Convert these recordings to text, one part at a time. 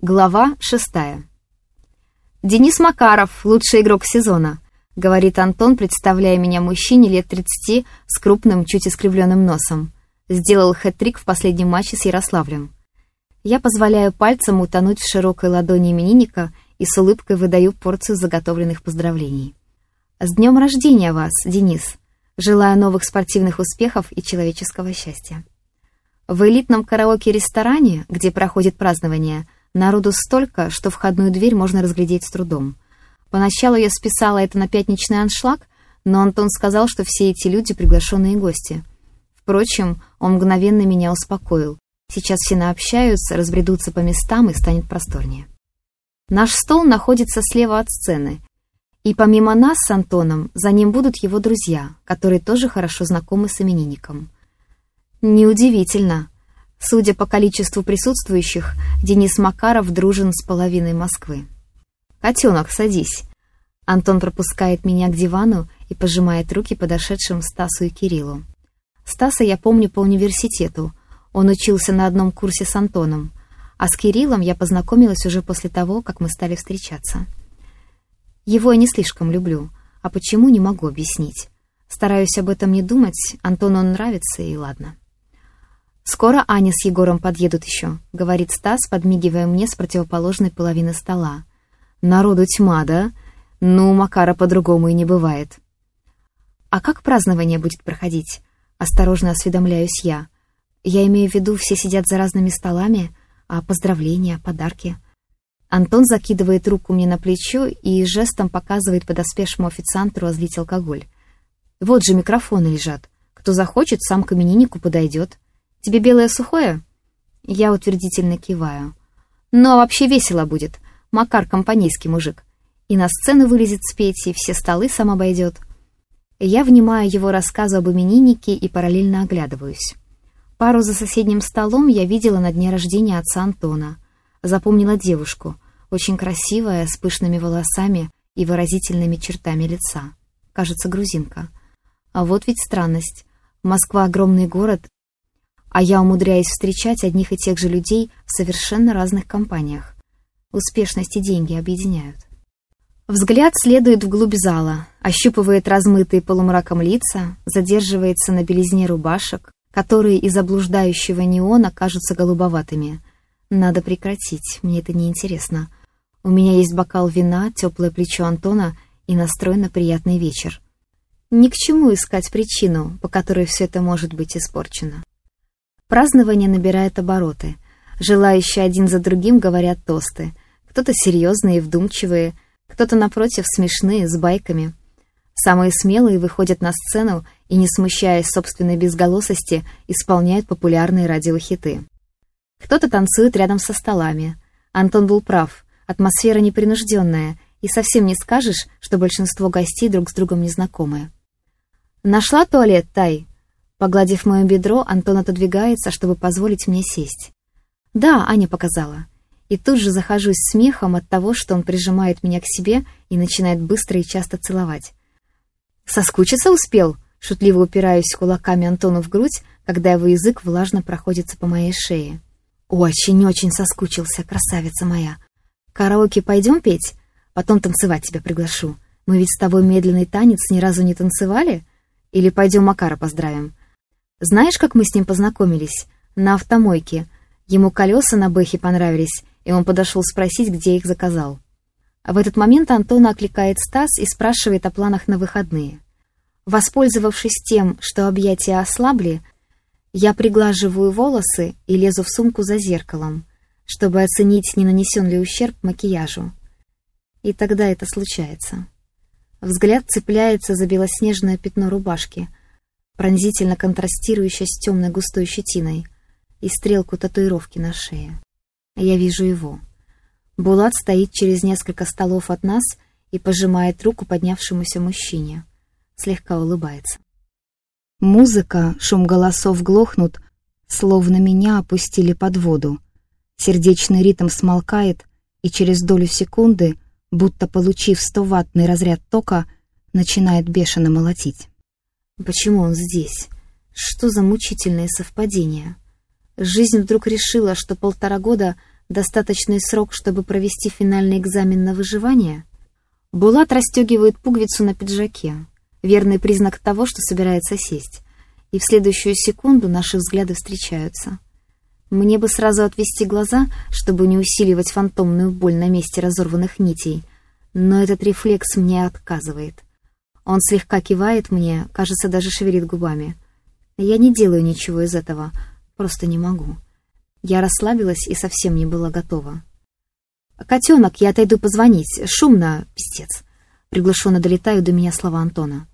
Глава шестая. «Денис Макаров, лучший игрок сезона», — говорит Антон, представляя меня мужчине лет 30 с крупным, чуть искривленным носом. Сделал хэт-трик в последнем матче с Ярославлем. Я позволяю пальцам утонуть в широкой ладони именинника и с улыбкой выдаю порцию заготовленных поздравлений. «С днем рождения вас, Денис! Желаю новых спортивных успехов и человеческого счастья!» В элитном караоке-ресторане, где проходит празднование, Народу столько, что входную дверь можно разглядеть с трудом. Поначалу я списала это на пятничный аншлаг, но Антон сказал, что все эти люди — приглашенные гости. Впрочем, он мгновенно меня успокоил. Сейчас все наобщаются, разбредутся по местам и станет просторнее. Наш стол находится слева от сцены, и помимо нас с Антоном, за ним будут его друзья, которые тоже хорошо знакомы с именинником. Неудивительно. Судя по количеству присутствующих, Денис Макаров дружен с половиной Москвы. «Котенок, садись». Антон пропускает меня к дивану и пожимает руки подошедшим Стасу и Кириллу. Стаса я помню по университету. Он учился на одном курсе с Антоном. А с Кириллом я познакомилась уже после того, как мы стали встречаться. Его я не слишком люблю, а почему не могу объяснить. Стараюсь об этом не думать, Антону он нравится, и ладно. «Скоро Аня с Егором подъедут еще», — говорит Стас, подмигивая мне с противоположной половины стола. «Народу тьма, да? Ну, Макара по-другому и не бывает». «А как празднование будет проходить?» — осторожно осведомляюсь я. «Я имею в виду, все сидят за разными столами, а поздравления, подарки...» Антон закидывает руку мне на плечо и жестом показывает подоспевшему официанту разлить алкоголь. «Вот же микрофоны лежат. Кто захочет, сам к имениннику подойдет». Тебе белое сухое?» Я утвердительно киваю. «Ну, а вообще весело будет. Макар компанейский мужик. И на сцену вылезет спеть, и все столы сам обойдет». Я внимаю его рассказу об имениннике и параллельно оглядываюсь. Пару за соседним столом я видела на дне рождения отца Антона. Запомнила девушку, очень красивая, с пышными волосами и выразительными чертами лица. Кажется, грузинка. А вот ведь странность. Москва — огромный город, а я умудряюсь встречать одних и тех же людей в совершенно разных компаниях. Успешность и деньги объединяют. Взгляд следует вглубь зала, ощупывает размытые полумраком лица, задерживается на белизне рубашек, которые из облуждающего неона кажутся голубоватыми. Надо прекратить, мне это неинтересно. У меня есть бокал вина, теплое плечо Антона и настрой на приятный вечер. Ни к чему искать причину, по которой все это может быть испорчено. Празднование набирает обороты. Желающие один за другим говорят тосты. Кто-то серьезные и вдумчивые, кто-то, напротив, смешные, с байками. Самые смелые выходят на сцену и, не смущаясь собственной безголосости, исполняют популярные радиохиты. Кто-то танцует рядом со столами. Антон был прав, атмосфера непринужденная, и совсем не скажешь, что большинство гостей друг с другом незнакомые. «Нашла туалет, Тай?» Погладив мое бедро, Антон отодвигается, чтобы позволить мне сесть. «Да», — Аня показала. И тут же захожусь смехом от того, что он прижимает меня к себе и начинает быстро и часто целовать. «Соскучиться успел?» — шутливо упираюсь кулаками Антону в грудь, когда его язык влажно проходится по моей шее. «Очень-очень соскучился, красавица моя. Караоке пойдем петь? Потом танцевать тебя приглашу. Мы ведь с тобой медленный танец ни разу не танцевали? Или пойдем Макара поздравим? Знаешь, как мы с ним познакомились? На автомойке. Ему колеса на бэхе понравились, и он подошел спросить, где их заказал. В этот момент Антона окликает Стас и спрашивает о планах на выходные. Воспользовавшись тем, что объятия ослабли, я приглаживаю волосы и лезу в сумку за зеркалом, чтобы оценить, не нанесен ли ущерб макияжу. И тогда это случается. Взгляд цепляется за белоснежное пятно рубашки — пронзительно контрастирующая с темной густой щетиной, и стрелку татуировки на шее. Я вижу его. Булат стоит через несколько столов от нас и пожимает руку поднявшемуся мужчине. Слегка улыбается. Музыка, шум голосов глохнут, словно меня опустили под воду. Сердечный ритм смолкает, и через долю секунды, будто получив стоваттный разряд тока, начинает бешено молотить. Почему он здесь? Что за мучительное совпадение? Жизнь вдруг решила, что полтора года Достаточный срок, чтобы провести финальный экзамен на выживание? Булат расстегивает пуговицу на пиджаке. Верный признак того, что собирается сесть. И в следующую секунду наши взгляды встречаются. Мне бы сразу отвести глаза, чтобы не усиливать фантомную боль на месте разорванных нитей, но этот рефлекс мне отказывает. Он слегка кивает мне, кажется, даже шевелит губами. Я не делаю ничего из этого, просто не могу. Я расслабилась и совсем не была готова. «Котенок, я отойду позвонить. Шумно, пиздец». Приглушенно долетаю до меня слова Антона.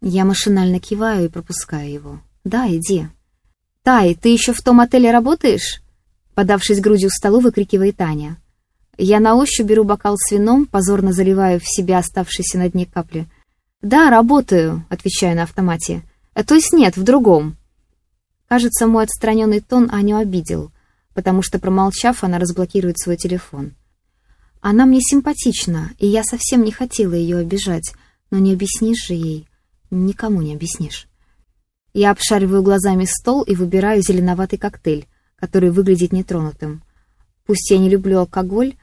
Я машинально киваю и пропускаю его. «Да, иди». «Тай, ты еще в том отеле работаешь?» Подавшись грудью в столу, выкрикивает Аня. Я на ощупь беру бокал с вином, позорно заливаю в себя оставшиеся на дне капли. «Да, работаю», — отвечаю на автомате. «Э, «То есть нет, в другом». Кажется, мой отстраненный тон Аню обидел, потому что, промолчав, она разблокирует свой телефон. Она мне симпатична, и я совсем не хотела ее обижать, но не объяснишь же ей. Никому не объяснишь. Я обшариваю глазами стол и выбираю зеленоватый коктейль, который выглядит нетронутым. Пусть я не люблю алкоголь,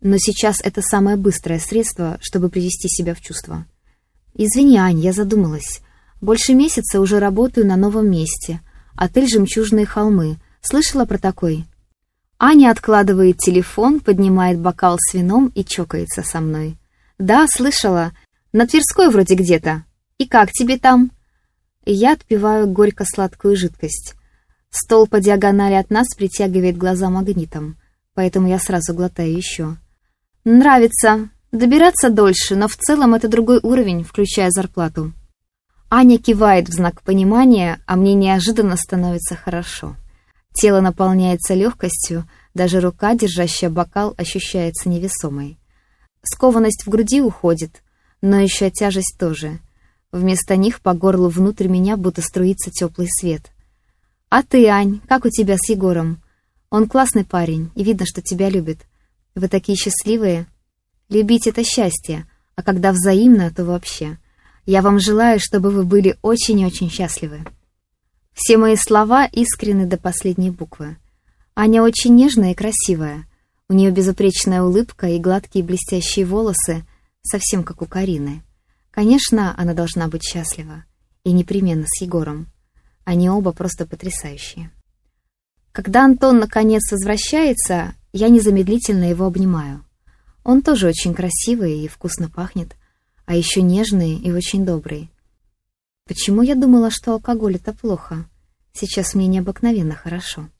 но сейчас это самое быстрое средство, чтобы привести себя в чувство. Извини, Ань, я задумалась. Больше месяца уже работаю на новом месте. Отель «Жемчужные холмы». Слышала про такой? Аня откладывает телефон, поднимает бокал с вином и чокается со мной. «Да, слышала. На Тверской вроде где-то. И как тебе там?» Я отпиваю горько-сладкую жидкость. Стол по диагонали от нас притягивает глаза магнитом, поэтому я сразу глотаю еще. «Нравится. Добираться дольше, но в целом это другой уровень, включая зарплату». Аня кивает в знак понимания, а мне неожиданно становится хорошо. Тело наполняется легкостью, даже рука, держащая бокал, ощущается невесомой. Скованность в груди уходит, но еще тяжесть тоже. Вместо них по горлу внутрь меня будто струится теплый свет. «А ты, Ань, как у тебя с Егором? Он классный парень, и видно, что тебя любит. Вы такие счастливые. Любить — это счастье, а когда взаимно, то вообще. Я вам желаю, чтобы вы были очень-очень счастливы». Все мои слова искренны до последней буквы. Аня очень нежная и красивая. У нее безупречная улыбка и гладкие блестящие волосы, совсем как у Карины. Конечно, она должна быть счастлива. И непременно с Егором. Они оба просто потрясающие. Когда Антон наконец возвращается, я незамедлительно его обнимаю. Он тоже очень красивый и вкусно пахнет, а еще нежный и очень добрый. Почему я думала, что алкоголь — это плохо? Сейчас мне необыкновенно хорошо.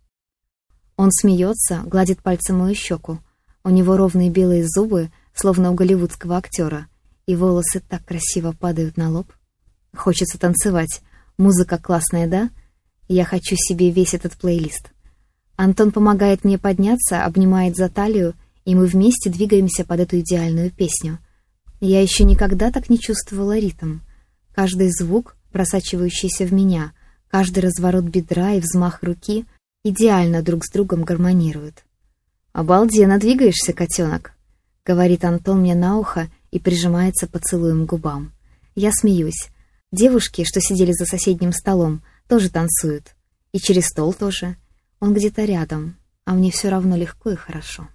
Он смеется, гладит пальцем мою щеку. У него ровные белые зубы, словно у голливудского актера, и волосы так красиво падают на лоб. Хочется танцевать. Музыка классная, да? Я хочу себе весь этот плейлист. Антон помогает мне подняться, обнимает за талию, и мы вместе двигаемся под эту идеальную песню. Я еще никогда так не чувствовала ритм. Каждый звук, просачивающийся в меня, каждый разворот бедра и взмах руки идеально друг с другом гармонируют. «Обалденно двигаешься, котенок», — говорит Антон мне на ухо, и прижимается поцелуем к губам. Я смеюсь. Девушки, что сидели за соседним столом, тоже танцуют. И через стол тоже. Он где-то рядом, а мне все равно легко и хорошо.